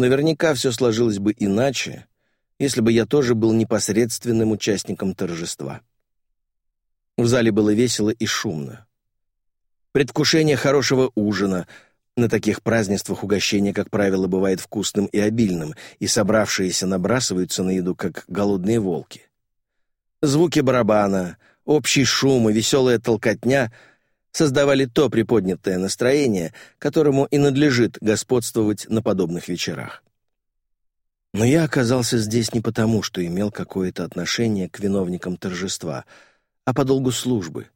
Наверняка все сложилось бы иначе, если бы я тоже был непосредственным участником торжества. В зале было весело и шумно. Предвкушение хорошего ужина. На таких празднествах угощение, как правило, бывает вкусным и обильным, и собравшиеся набрасываются на еду, как голодные волки. Звуки барабана, общий шум и веселая толкотня — создавали то приподнятое настроение, которому и надлежит господствовать на подобных вечерах. Но я оказался здесь не потому, что имел какое-то отношение к виновникам торжества, а по долгу службы.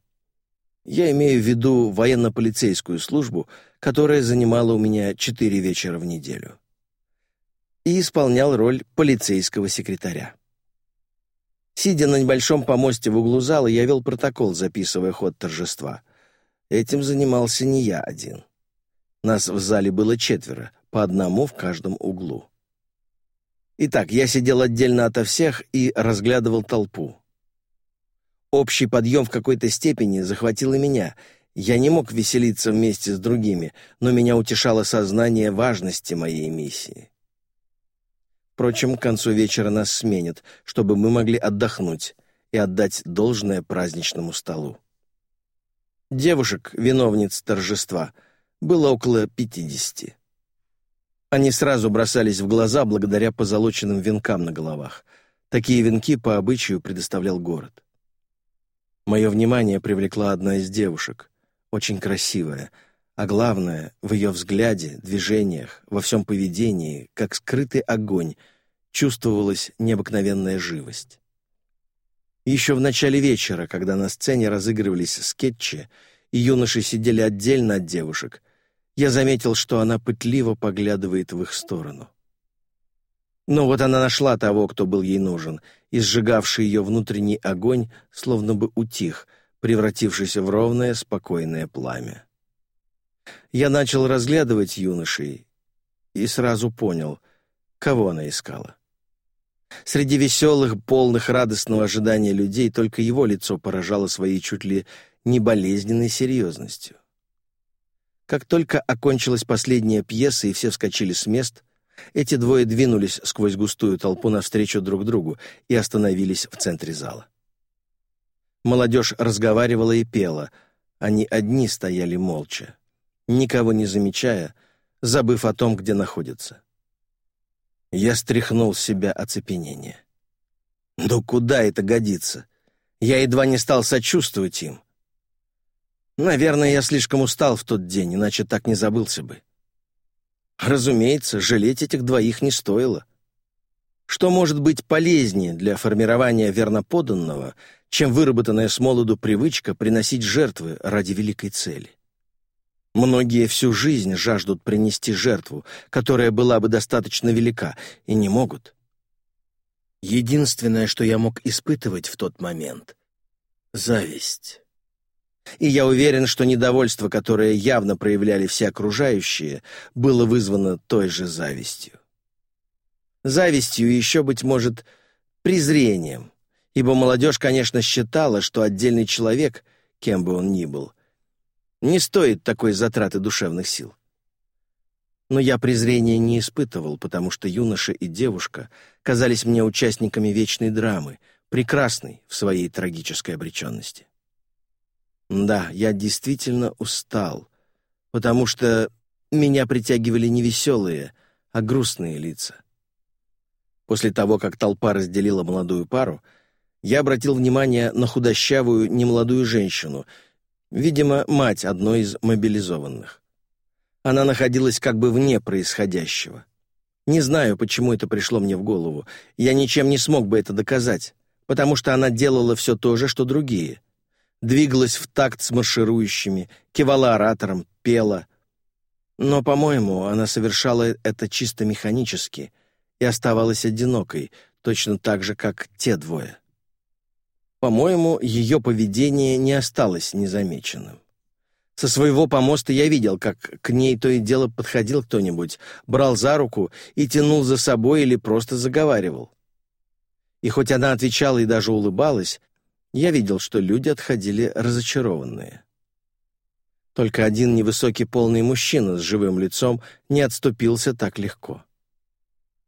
Я имею в виду военно-полицейскую службу, которая занимала у меня четыре вечера в неделю. И исполнял роль полицейского секретаря. Сидя на небольшом помосте в углу зала, я вел протокол, записывая ход торжества. Этим занимался не я один. Нас в зале было четверо, по одному в каждом углу. Итак, я сидел отдельно ото всех и разглядывал толпу. Общий подъем в какой-то степени захватил и меня. Я не мог веселиться вместе с другими, но меня утешало сознание важности моей миссии. Впрочем, к концу вечера нас сменят, чтобы мы могли отдохнуть и отдать должное праздничному столу. Девушек, виновниц торжества, было около пятидесяти. Они сразу бросались в глаза благодаря позолоченным венкам на головах. Такие венки по обычаю предоставлял город. Мое внимание привлекла одна из девушек, очень красивая, а главное, в ее взгляде, движениях, во всем поведении, как скрытый огонь, чувствовалась необыкновенная живость. Еще в начале вечера, когда на сцене разыгрывались скетчи, и юноши сидели отдельно от девушек, я заметил, что она пытливо поглядывает в их сторону. Но вот она нашла того, кто был ей нужен, и сжигавший ее внутренний огонь словно бы утих, превратившись в ровное, спокойное пламя. Я начал разглядывать юношей и сразу понял, кого она искала. Среди веселых, полных радостного ожидания людей только его лицо поражало своей чуть ли не болезненной серьезностью. Как только окончилась последняя пьеса и все вскочили с мест, эти двое двинулись сквозь густую толпу навстречу друг другу и остановились в центре зала. Молодежь разговаривала и пела, они одни стояли молча, никого не замечая, забыв о том, где находятся. Я стряхнул с себя оцепенение. «Да куда это годится? Я едва не стал сочувствовать им. Наверное, я слишком устал в тот день, иначе так не забылся бы. Разумеется, жалеть этих двоих не стоило. Что может быть полезнее для формирования верноподанного, чем выработанная с молоду привычка приносить жертвы ради великой цели? Многие всю жизнь жаждут принести жертву, которая была бы достаточно велика, и не могут. Единственное, что я мог испытывать в тот момент — зависть. И я уверен, что недовольство, которое явно проявляли все окружающие, было вызвано той же завистью. Завистью еще, быть может, презрением, ибо молодежь, конечно, считала, что отдельный человек, кем бы он ни был, не стоит такой затраты душевных сил. Но я презрения не испытывал, потому что юноша и девушка казались мне участниками вечной драмы, прекрасной в своей трагической обреченности. Да, я действительно устал, потому что меня притягивали не веселые, а грустные лица. После того, как толпа разделила молодую пару, я обратил внимание на худощавую немолодую женщину, Видимо, мать одной из мобилизованных. Она находилась как бы вне происходящего. Не знаю, почему это пришло мне в голову. Я ничем не смог бы это доказать, потому что она делала все то же, что другие. Двигалась в такт с марширующими, кивала оратором, пела. Но, по-моему, она совершала это чисто механически и оставалась одинокой, точно так же, как те двое. По-моему, ее поведение не осталось незамеченным. Со своего помоста я видел, как к ней то и дело подходил кто-нибудь, брал за руку и тянул за собой или просто заговаривал. И хоть она отвечала и даже улыбалась, я видел, что люди отходили разочарованные. Только один невысокий полный мужчина с живым лицом не отступился так легко.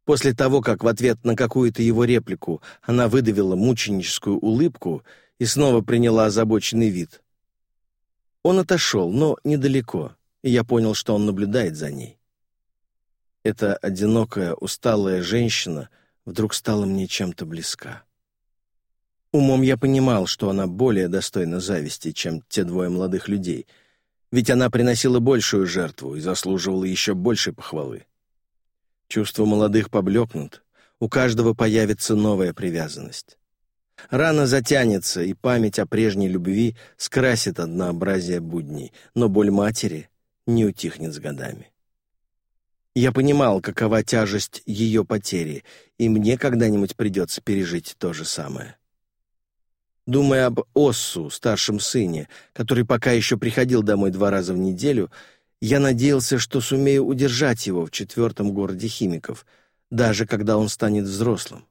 После того, как в ответ на какую-то его реплику она выдавила мученическую улыбку и снова приняла озабоченный вид. Он отошел, но недалеко, и я понял, что он наблюдает за ней. Эта одинокая, усталая женщина вдруг стала мне чем-то близка. Умом я понимал, что она более достойна зависти, чем те двое молодых людей, ведь она приносила большую жертву и заслуживала еще большей похвалы. Чувства молодых поблекнут, у каждого появится новая привязанность. Рана затянется, и память о прежней любви скрасит однообразие будней, но боль матери не утихнет с годами. Я понимал, какова тяжесть ее потери, и мне когда-нибудь придется пережить то же самое. Думая об Оссу, старшем сыне, который пока еще приходил домой два раза в неделю, я надеялся, что сумею удержать его в четвертом городе химиков, даже когда он станет взрослым.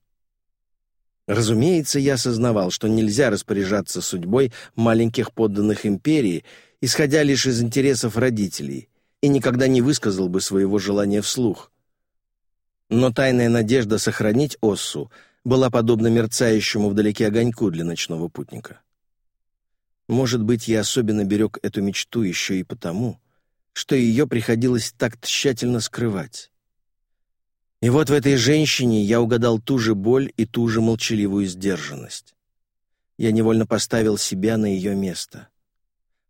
Разумеется, я осознавал, что нельзя распоряжаться судьбой маленьких подданных империи, исходя лишь из интересов родителей, и никогда не высказал бы своего желания вслух. Но тайная надежда сохранить Оссу была подобна мерцающему вдалеке огоньку для ночного путника. Может быть, я особенно берег эту мечту еще и потому, что ее приходилось так тщательно скрывать. И вот в этой женщине я угадал ту же боль и ту же молчаливую сдержанность. Я невольно поставил себя на ее место.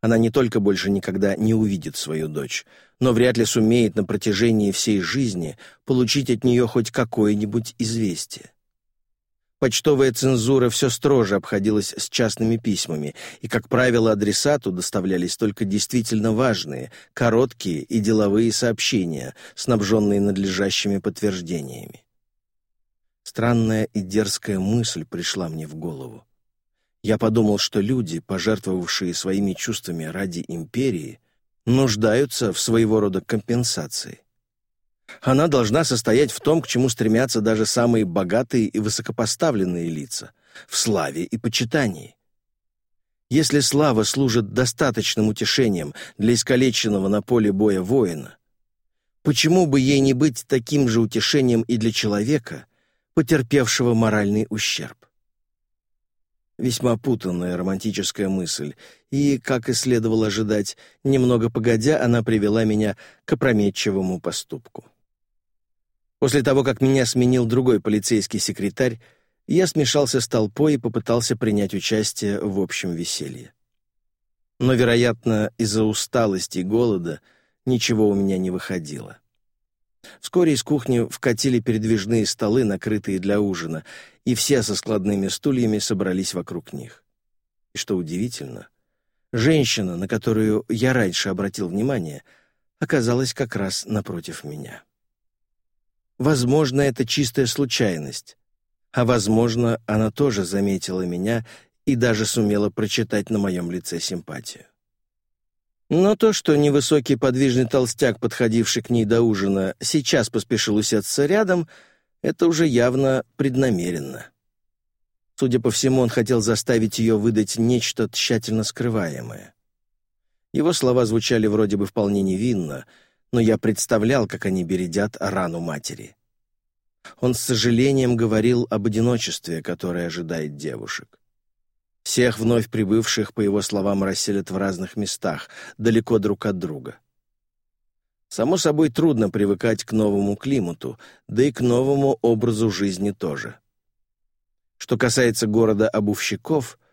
Она не только больше никогда не увидит свою дочь, но вряд ли сумеет на протяжении всей жизни получить от нее хоть какое-нибудь известие. Почтовая цензура все строже обходилась с частными письмами, и, как правило, адресату доставлялись только действительно важные, короткие и деловые сообщения, снабженные надлежащими подтверждениями. Странная и дерзкая мысль пришла мне в голову. Я подумал, что люди, пожертвовавшие своими чувствами ради империи, нуждаются в своего рода компенсации. Она должна состоять в том, к чему стремятся даже самые богатые и высокопоставленные лица — в славе и почитании. Если слава служит достаточным утешением для искалеченного на поле боя воина, почему бы ей не быть таким же утешением и для человека, потерпевшего моральный ущерб? Весьма путанная романтическая мысль, и, как и следовало ожидать, немного погодя, она привела меня к опрометчивому поступку. После того, как меня сменил другой полицейский секретарь, я смешался с толпой и попытался принять участие в общем веселье. Но, вероятно, из-за усталости и голода ничего у меня не выходило. Вскоре из кухни вкатили передвижные столы, накрытые для ужина, и все со складными стульями собрались вокруг них. И что удивительно, женщина, на которую я раньше обратил внимание, оказалась как раз напротив меня. Возможно, это чистая случайность. А возможно, она тоже заметила меня и даже сумела прочитать на моем лице симпатию. Но то, что невысокий подвижный толстяк, подходивший к ней до ужина, сейчас поспешил усеться рядом, это уже явно преднамеренно. Судя по всему, он хотел заставить ее выдать нечто тщательно скрываемое. Его слова звучали вроде бы вполне невинно — но я представлял, как они бередят рану матери. Он с сожалением говорил об одиночестве, которое ожидает девушек. Всех вновь прибывших, по его словам, расселят в разных местах, далеко друг от друга. Само собой, трудно привыкать к новому климату, да и к новому образу жизни тоже. Что касается города обувщиков —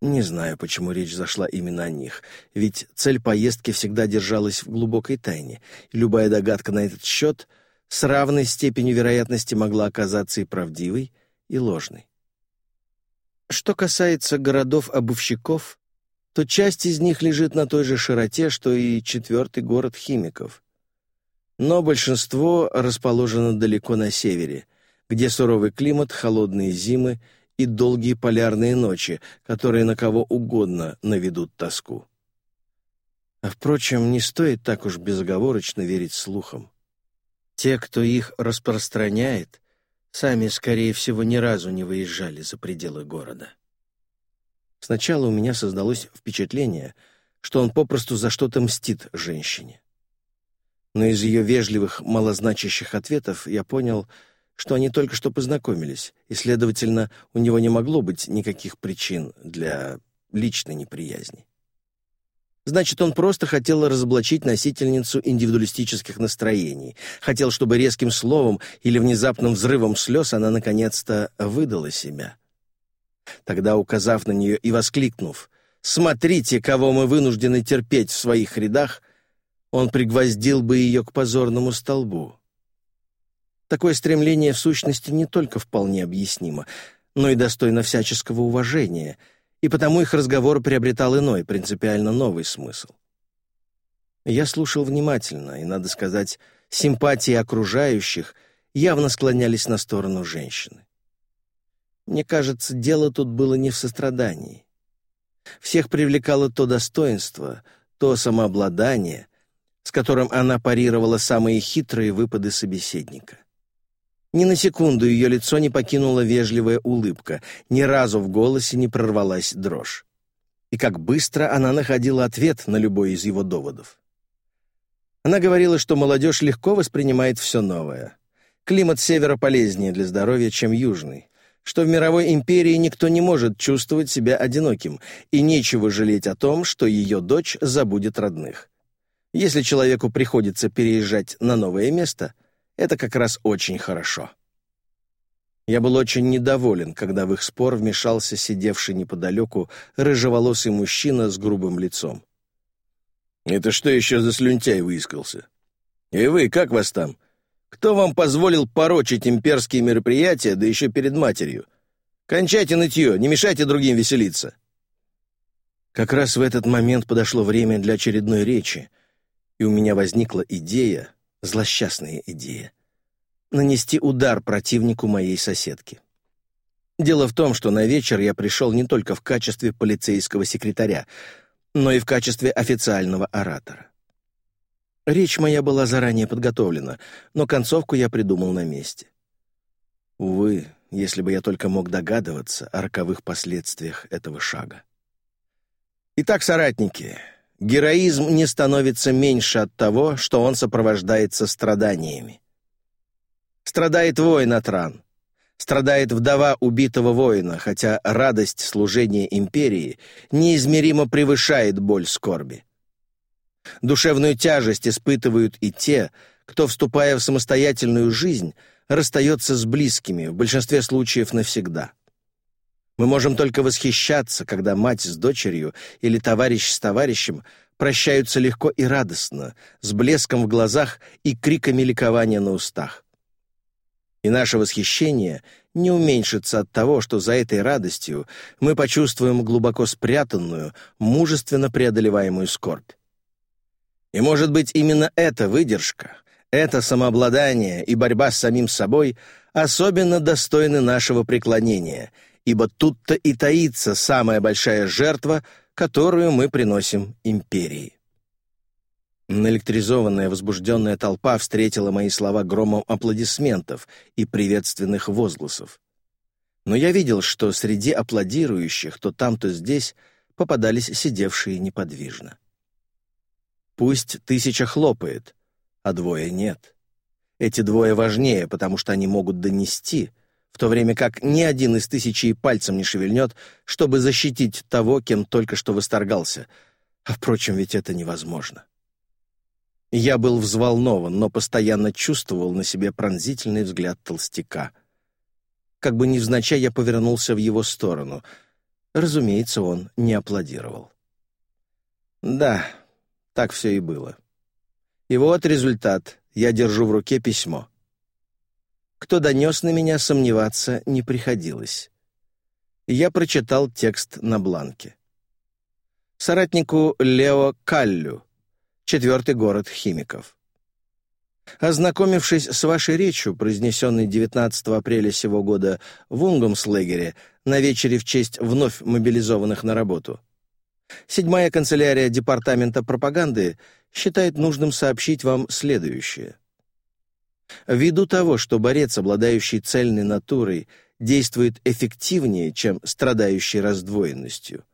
не знаю, почему речь зашла именно о них, ведь цель поездки всегда держалась в глубокой тайне, и любая догадка на этот счет с равной степенью вероятности могла оказаться и правдивой, и ложной. Что касается городов-обувщиков, то часть из них лежит на той же широте, что и четвертый город химиков. Но большинство расположено далеко на севере, где суровый климат, холодные зимы — и долгие полярные ночи, которые на кого угодно наведут тоску. А впрочем, не стоит так уж безоговорочно верить слухам. Те, кто их распространяет, сами, скорее всего, ни разу не выезжали за пределы города. Сначала у меня создалось впечатление, что он попросту за что-то мстит женщине. Но из ее вежливых, малозначащих ответов я понял, что они только что познакомились, и, следовательно, у него не могло быть никаких причин для личной неприязни. Значит, он просто хотел разоблачить носительницу индивидуалистических настроений, хотел, чтобы резким словом или внезапным взрывом слез она наконец-то выдала себя. Тогда, указав на нее и воскликнув «Смотрите, кого мы вынуждены терпеть в своих рядах», он пригвоздил бы ее к позорному столбу. Такое стремление в сущности не только вполне объяснимо, но и достойно всяческого уважения, и потому их разговор приобретал иной, принципиально новый смысл. Я слушал внимательно, и, надо сказать, симпатии окружающих явно склонялись на сторону женщины. Мне кажется, дело тут было не в сострадании. Всех привлекало то достоинство, то самообладание, с которым она парировала самые хитрые выпады собеседника. Ни на секунду ее лицо не покинула вежливая улыбка, ни разу в голосе не прорвалась дрожь. И как быстро она находила ответ на любой из его доводов. Она говорила, что молодежь легко воспринимает все новое. Климат севера полезнее для здоровья, чем южный, что в мировой империи никто не может чувствовать себя одиноким, и нечего жалеть о том, что ее дочь забудет родных. Если человеку приходится переезжать на новое место — это как раз очень хорошо. Я был очень недоволен, когда в их спор вмешался сидевший неподалеку рыжеволосый мужчина с грубым лицом. «Это что еще за слюнтяй выискался? И вы, как вас там? Кто вам позволил порочить имперские мероприятия, да еще перед матерью? Кончайте нытье, не мешайте другим веселиться!» Как раз в этот момент подошло время для очередной речи, и у меня возникла идея, Злосчастная идея. Нанести удар противнику моей соседки. Дело в том, что на вечер я пришел не только в качестве полицейского секретаря, но и в качестве официального оратора. Речь моя была заранее подготовлена, но концовку я придумал на месте. Увы, если бы я только мог догадываться о роковых последствиях этого шага. Итак, соратники, героизм не становится меньше от того, что он сопровождается страданиями. Страдает воин от ран. Страдает вдова убитого воина, хотя радость служения империи неизмеримо превышает боль скорби. Душевную тяжесть испытывают и те, кто, вступая в самостоятельную жизнь, расстается с близкими, в большинстве случаев навсегда. Мы можем только восхищаться, когда мать с дочерью или товарищ с товарищем прощаются легко и радостно, с блеском в глазах и криками ликования на устах. И наше восхищение не уменьшится от того, что за этой радостью мы почувствуем глубоко спрятанную, мужественно преодолеваемую скорбь. И, может быть, именно эта выдержка, это самообладание и борьба с самим собой особенно достойны нашего преклонения — ибо тут-то и таится самая большая жертва, которую мы приносим империи. Наэлектризованная возбужденная толпа встретила мои слова громом аплодисментов и приветственных возгласов. Но я видел, что среди аплодирующих то там, то здесь попадались сидевшие неподвижно. Пусть тысяча хлопает, а двое нет. Эти двое важнее, потому что они могут донести — в то время как ни один из тысячи и пальцем не шевельнет, чтобы защитить того, кем только что восторгался. А, впрочем, ведь это невозможно. Я был взволнован, но постоянно чувствовал на себе пронзительный взгляд толстяка. Как бы невзначай я повернулся в его сторону. Разумеется, он не аплодировал. Да, так все и было. И вот результат. Я держу в руке письмо кто донес на меня, сомневаться не приходилось. Я прочитал текст на бланке. Соратнику Лео Каллю, четвертый город химиков. Ознакомившись с вашей речью, произнесенной 19 апреля сего года в Унгумслагере на вечере в честь вновь мобилизованных на работу, седьмая канцелярия Департамента пропаганды считает нужным сообщить вам следующее — Ввиду того, что борец, обладающий цельной натурой, действует эффективнее, чем страдающий раздвоенностью.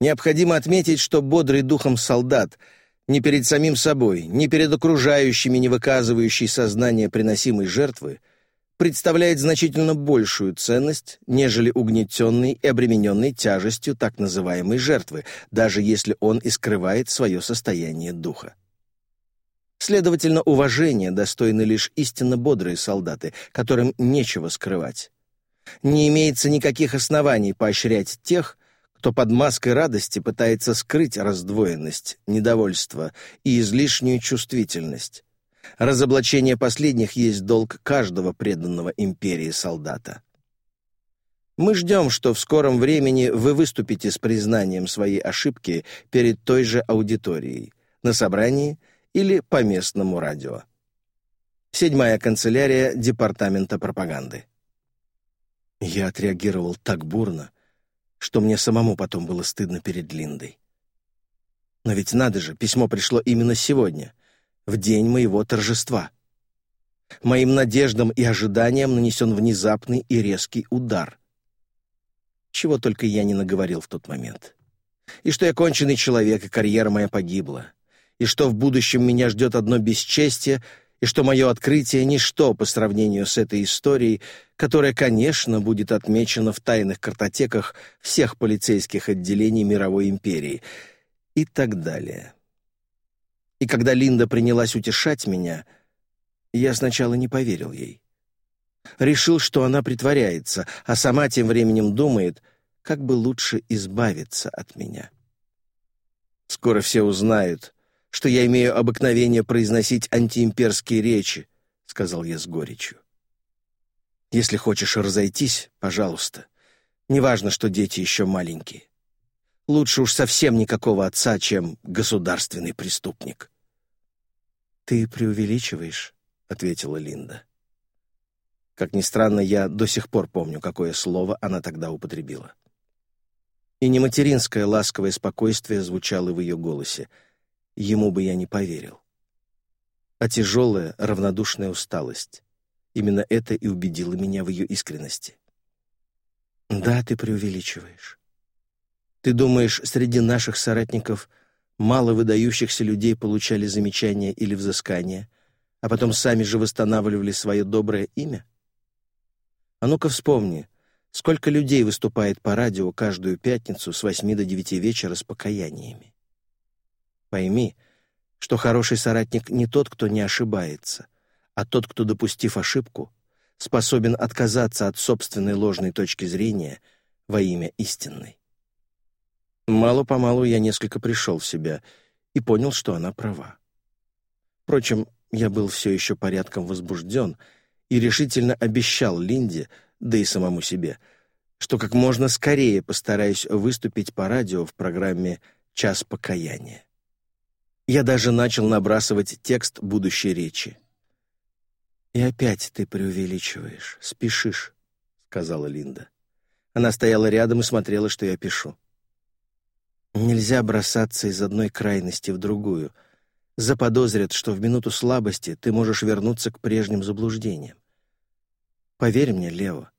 Необходимо отметить, что бодрый духом солдат ни перед самим собой, ни перед окружающими, не выказывающий сознание приносимой жертвы, представляет значительно большую ценность, нежели угнетенный и обремененный тяжестью так называемой жертвы, даже если он и скрывает свое состояние духа. Следовательно, уважение достойны лишь истинно бодрые солдаты, которым нечего скрывать. Не имеется никаких оснований поощрять тех, кто под маской радости пытается скрыть раздвоенность, недовольство и излишнюю чувствительность. Разоблачение последних есть долг каждого преданного империи солдата. Мы ждем, что в скором времени вы выступите с признанием своей ошибки перед той же аудиторией на собрании – или по местному радио. Седьмая канцелярия Департамента пропаганды. Я отреагировал так бурно, что мне самому потом было стыдно перед Линдой. Но ведь надо же, письмо пришло именно сегодня, в день моего торжества. Моим надеждам и ожиданиям нанесен внезапный и резкий удар. Чего только я не наговорил в тот момент. И что я конченый человек, и карьера моя погибла и что в будущем меня ждет одно бесчестие, и что мое открытие — ничто по сравнению с этой историей, которая, конечно, будет отмечена в тайных картотеках всех полицейских отделений мировой империи, и так далее. И когда Линда принялась утешать меня, я сначала не поверил ей. Решил, что она притворяется, а сама тем временем думает, как бы лучше избавиться от меня. Скоро все узнают — что я имею обыкновение произносить антиимперские речи», — сказал я с горечью. «Если хочешь разойтись, пожалуйста. Неважно, что дети еще маленькие. Лучше уж совсем никакого отца, чем государственный преступник». «Ты преувеличиваешь», — ответила Линда. Как ни странно, я до сих пор помню, какое слово она тогда употребила. И не материнское ласковое спокойствие звучало в ее голосе — Ему бы я не поверил. А тяжелая, равнодушная усталость. Именно это и убедило меня в ее искренности. «Да, ты преувеличиваешь. Ты думаешь, среди наших соратников мало выдающихся людей получали замечания или взыскания, а потом сами же восстанавливали свое доброе имя? А ну-ка вспомни, сколько людей выступает по радио каждую пятницу с 8 до 9 вечера с покаяниями. Пойми, что хороший соратник не тот, кто не ошибается, а тот, кто, допустив ошибку, способен отказаться от собственной ложной точки зрения во имя истинной. Мало-помалу я несколько пришел в себя и понял, что она права. Впрочем, я был все еще порядком возбужден и решительно обещал Линде, да и самому себе, что как можно скорее постараюсь выступить по радио в программе «Час покаяния». Я даже начал набрасывать текст будущей речи. «И опять ты преувеличиваешь, спешишь», — сказала Линда. Она стояла рядом и смотрела, что я пишу. «Нельзя бросаться из одной крайности в другую. Заподозрят, что в минуту слабости ты можешь вернуться к прежним заблуждениям. Поверь мне, Лево,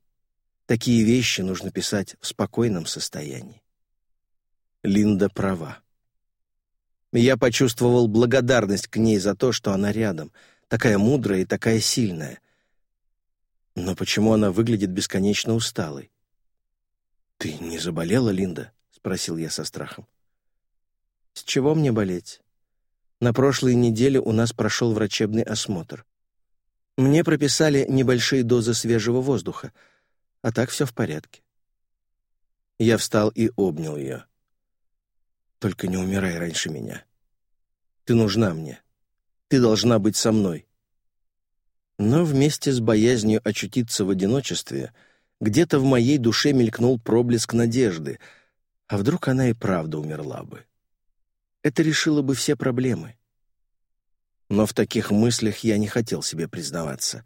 такие вещи нужно писать в спокойном состоянии». Линда права я почувствовал благодарность к ней за то, что она рядом, такая мудрая и такая сильная. Но почему она выглядит бесконечно усталой? «Ты не заболела, Линда?» — спросил я со страхом. «С чего мне болеть? На прошлой неделе у нас прошел врачебный осмотр. Мне прописали небольшие дозы свежего воздуха, а так все в порядке». Я встал и обнял ее. Только не умирай раньше меня. Ты нужна мне. Ты должна быть со мной. Но вместе с боязнью очутиться в одиночестве где-то в моей душе мелькнул проблеск надежды, а вдруг она и правда умерла бы. Это решило бы все проблемы. Но в таких мыслях я не хотел себе признаваться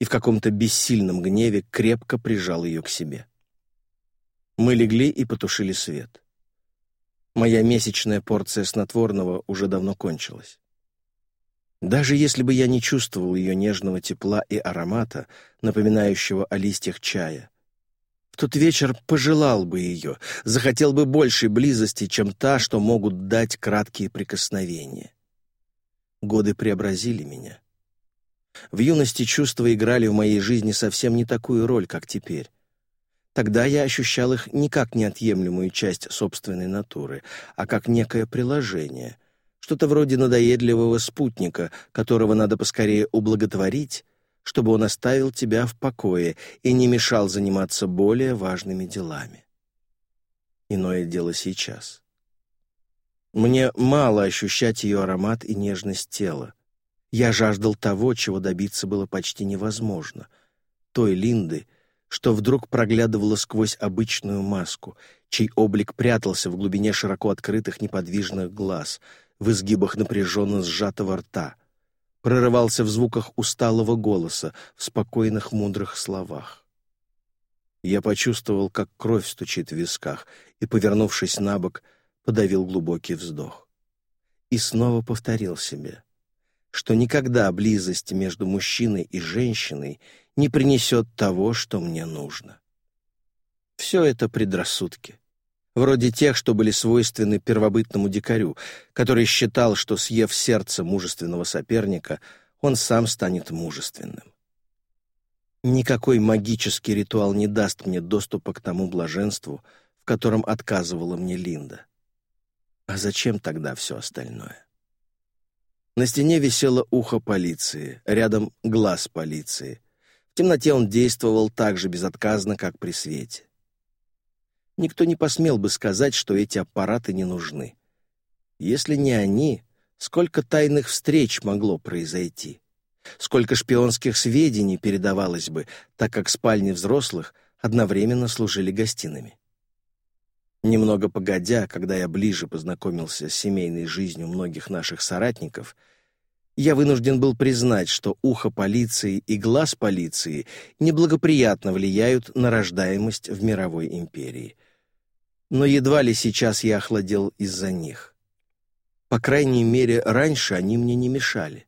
и в каком-то бессильном гневе крепко прижал ее к себе. Мы легли и потушили свет. Моя месячная порция снотворного уже давно кончилась. Даже если бы я не чувствовал ее нежного тепла и аромата, напоминающего о листьях чая, в тот вечер пожелал бы ее, захотел бы большей близости, чем та, что могут дать краткие прикосновения. Годы преобразили меня. В юности чувства играли в моей жизни совсем не такую роль, как теперь. Тогда я ощущал их не как неотъемлемую часть собственной натуры, а как некое приложение, что-то вроде надоедливого спутника, которого надо поскорее ублаготворить, чтобы он оставил тебя в покое и не мешал заниматься более важными делами. Иное дело сейчас. Мне мало ощущать ее аромат и нежность тела. Я жаждал того, чего добиться было почти невозможно — той Линды, что вдруг проглядывало сквозь обычную маску, чей облик прятался в глубине широко открытых неподвижных глаз, в изгибах напряженно сжатого рта, прорывался в звуках усталого голоса, в спокойных мудрых словах. Я почувствовал, как кровь стучит в висках, и, повернувшись на бок, подавил глубокий вздох. И снова повторил себе что никогда близость между мужчиной и женщиной не принесет того, что мне нужно. Все это предрассудки. Вроде тех, что были свойственны первобытному дикарю, который считал, что, съев сердце мужественного соперника, он сам станет мужественным. Никакой магический ритуал не даст мне доступа к тому блаженству, в котором отказывала мне Линда. А зачем тогда все остальное? На стене висело ухо полиции, рядом глаз полиции. В темноте он действовал так же безотказно, как при свете. Никто не посмел бы сказать, что эти аппараты не нужны. Если не они, сколько тайных встреч могло произойти? Сколько шпионских сведений передавалось бы, так как спальни взрослых одновременно служили гостиными. Немного погодя, когда я ближе познакомился с семейной жизнью многих наших соратников, я вынужден был признать, что ухо полиции и глаз полиции неблагоприятно влияют на рождаемость в мировой империи. Но едва ли сейчас я охладел из-за них. По крайней мере, раньше они мне не мешали.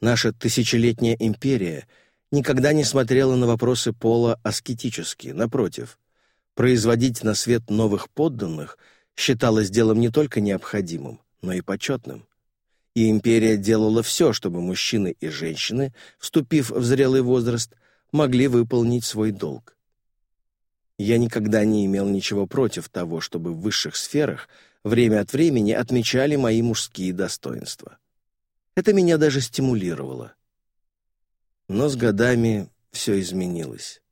Наша тысячелетняя империя никогда не смотрела на вопросы пола аскетически, напротив — Производить на свет новых подданных считалось делом не только необходимым, но и почетным. И империя делала все, чтобы мужчины и женщины, вступив в зрелый возраст, могли выполнить свой долг. Я никогда не имел ничего против того, чтобы в высших сферах время от времени отмечали мои мужские достоинства. Это меня даже стимулировало. Но с годами все изменилось.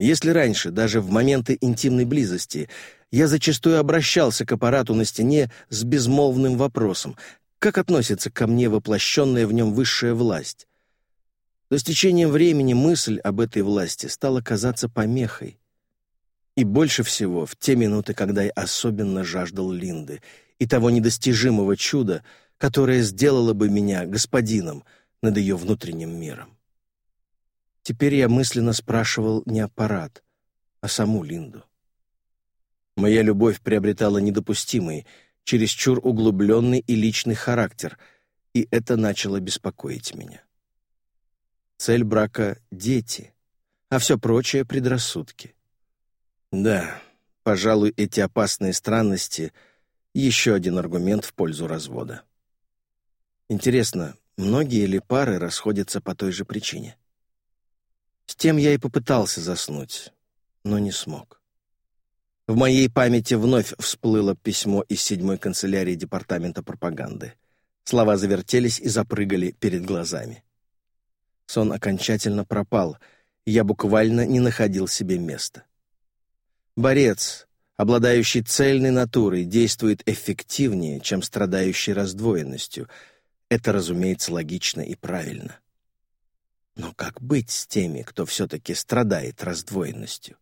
Если раньше, даже в моменты интимной близости, я зачастую обращался к аппарату на стене с безмолвным вопросом «Как относится ко мне воплощенная в нем высшая власть?», то с течением времени мысль об этой власти стала казаться помехой. И больше всего в те минуты, когда я особенно жаждал Линды и того недостижимого чуда, которое сделало бы меня господином над ее внутренним миром. Теперь я мысленно спрашивал не аппарат, а саму Линду. Моя любовь приобретала недопустимый, чересчур углубленный и личный характер, и это начало беспокоить меня. Цель брака — дети, а все прочее — предрассудки. Да, пожалуй, эти опасные странности — еще один аргумент в пользу развода. Интересно, многие ли пары расходятся по той же причине? С тем я и попытался заснуть, но не смог. В моей памяти вновь всплыло письмо из седьмой канцелярии Департамента пропаганды. Слова завертелись и запрыгали перед глазами. Сон окончательно пропал, и я буквально не находил себе места. Борец, обладающий цельной натурой, действует эффективнее, чем страдающий раздвоенностью. Это, разумеется, логично и правильно. — но как быть с теми, кто все-таки страдает раздвоенностью?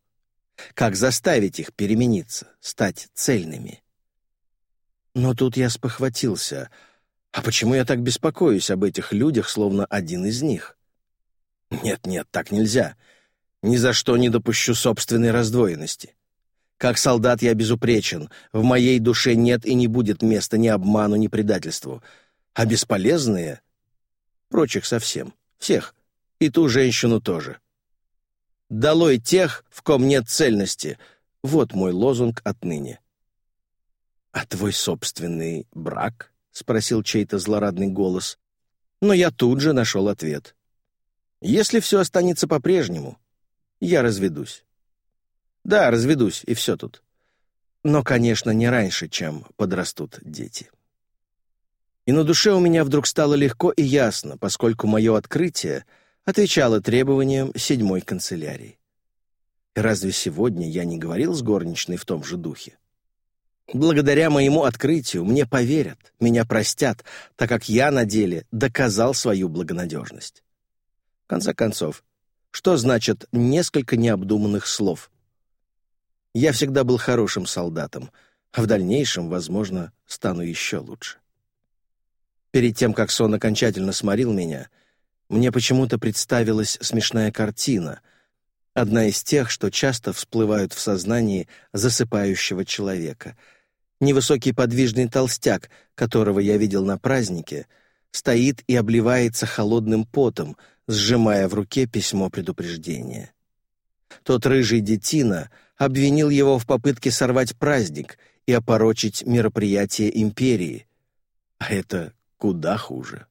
Как заставить их перемениться, стать цельными? Но тут я спохватился. А почему я так беспокоюсь об этих людях, словно один из них? Нет-нет, так нельзя. Ни за что не допущу собственной раздвоенности. Как солдат я безупречен, в моей душе нет и не будет места ни обману, ни предательству. А бесполезные? Прочих совсем, всех, и ту женщину тоже. «Долой тех, в ком нет цельности!» Вот мой лозунг отныне. «А твой собственный брак?» — спросил чей-то злорадный голос. Но я тут же нашел ответ. «Если все останется по-прежнему, я разведусь». «Да, разведусь, и все тут». Но, конечно, не раньше, чем подрастут дети. И на душе у меня вдруг стало легко и ясно, поскольку мое открытие — отвечала требованиям седьмой канцелярии. Разве сегодня я не говорил с горничной в том же духе? Благодаря моему открытию мне поверят, меня простят, так как я на деле доказал свою благонадежность. В конце концов, что значит несколько необдуманных слов? Я всегда был хорошим солдатом, а в дальнейшем, возможно, стану еще лучше. Перед тем, как сон окончательно сморил меня, мне почему-то представилась смешная картина, одна из тех, что часто всплывают в сознании засыпающего человека. Невысокий подвижный толстяк, которого я видел на празднике, стоит и обливается холодным потом, сжимая в руке письмо предупреждения. Тот рыжий детина обвинил его в попытке сорвать праздник и опорочить мероприятие империи. А это куда хуже.